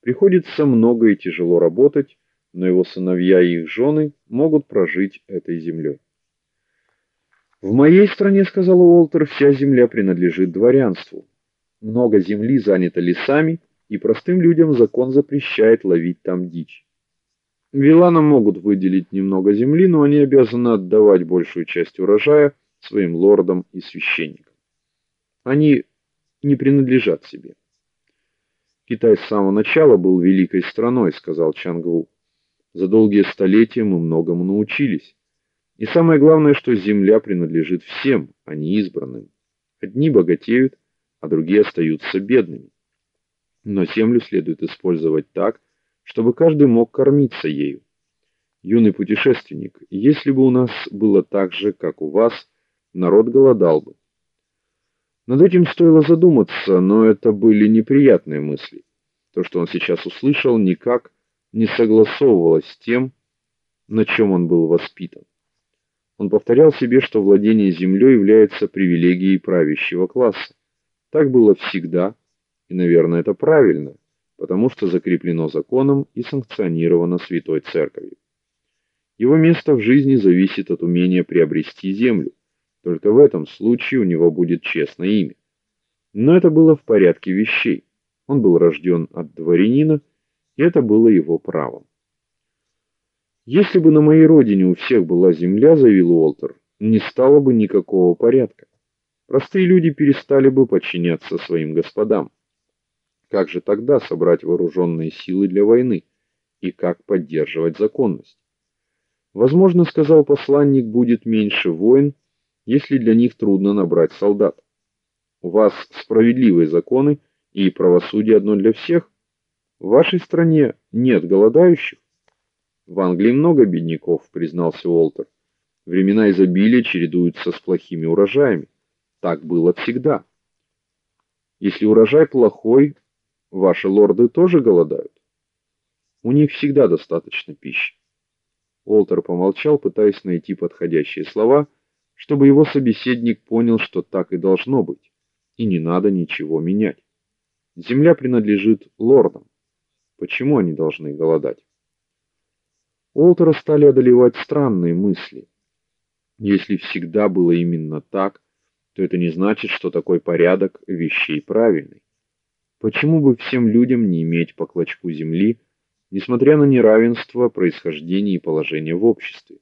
Приходится много и тяжело работать, но его сыновья и их жены могут прожить этой землей. В моей стране, сказал Уолтер, вся земля принадлежит дворянству. Много земли занято лесами, и простым людям закон запрещает ловить там дичь. Виланам могут выделить немного земли, но они обязаны отдавать большую часть урожая своим лордам и священникам. Они не принадлежат себе. Китай с самого начала был великой страной, сказал Чангву. За долгие столетия мы многому научились. И самое главное, что земля принадлежит всем, а не избранным. Одни богатеют, а другие остаются бедными. Но землю следует использовать так, чтобы каждый мог кормиться ею. Юный путешественник, если бы у нас было так же, как у вас, народ голодал бы. Над этим стоило задуматься, но это были неприятные мысли. То, что он сейчас услышал, никак не согласовывалось с тем, на чем он был воспитан. Он повторял себе, что владение землей является привилегией правящего класса. Так было всегда, и, наверное, это правильно, потому что закреплено законом и санкционировано Святой Церковью. Его место в жизни зависит от умения приобрести землю. Только в этом случае у него будет честное имя. Но это было в порядке вещей. Он был рожден от дворянина, и это было его правом. Если бы на моей родине у всех была земля, заявил Уолтер, не стало бы никакого порядка. Простые люди перестали бы подчиняться своим господам. Как же тогда собрать вооруженные силы для войны и как поддерживать законность? Возможно, сказал посланник, будет меньше войн, если для них трудно набрать солдат. У вас справедливые законы и правосудие одно для всех. В вашей стране нет голодающих. В Англии много бедняков, признался Уолтер. Времена изобилия чередуются с плохими урожаями. Так было всегда. Если урожай плохой, ваши лорды тоже голодают. У них всегда достаточно пищи. Уолтер помолчал, пытаясь найти подходящие слова чтобы его собеседник понял, что так и должно быть, и не надо ничего менять. Земля принадлежит лордам. Почему они должны голодать? Олтера стали одолевать странные мысли. Если всегда было именно так, то это не значит, что такой порядок вещей правильный. Почему бы всем людям не иметь по клочку земли, несмотря на неравенство происхождения и положения в обществе?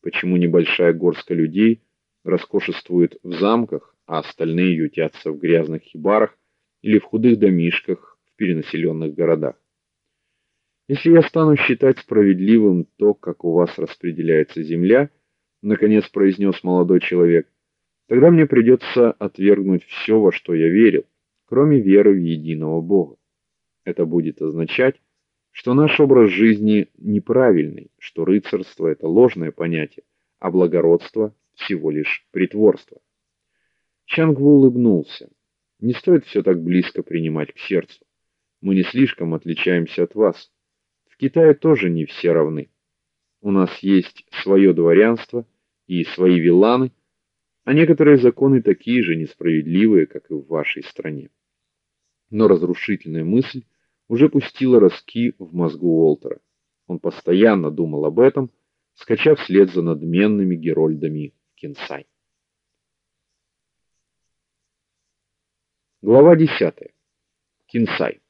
Почему небольшая горстка людей роскошествуют в замках, а остальные ютятся в грязных хибарах или в худых домишках в перенаселенных городах. Если я стану считать справедливым то, как у вас распределяется земля, наконец произнес молодой человек, тогда мне придется отвергнуть все, во что я верил, кроме веры в единого Бога. Это будет означать, что наш образ жизни неправильный, что рыцарство это ложное понятие, а благородство всего лишь притворство. Чангву улыбнулся. Не стоит все так близко принимать к сердцу. Мы не слишком отличаемся от вас. В Китае тоже не все равны. У нас есть свое дворянство и свои виланы, а некоторые законы такие же несправедливые, как и в вашей стране. Но разрушительная мысль уже пустила роски в мозгу Уолтера. Он постоянно думал об этом, скачав вслед за надменными герольдами Кинсай. Глава 10. Кинсай.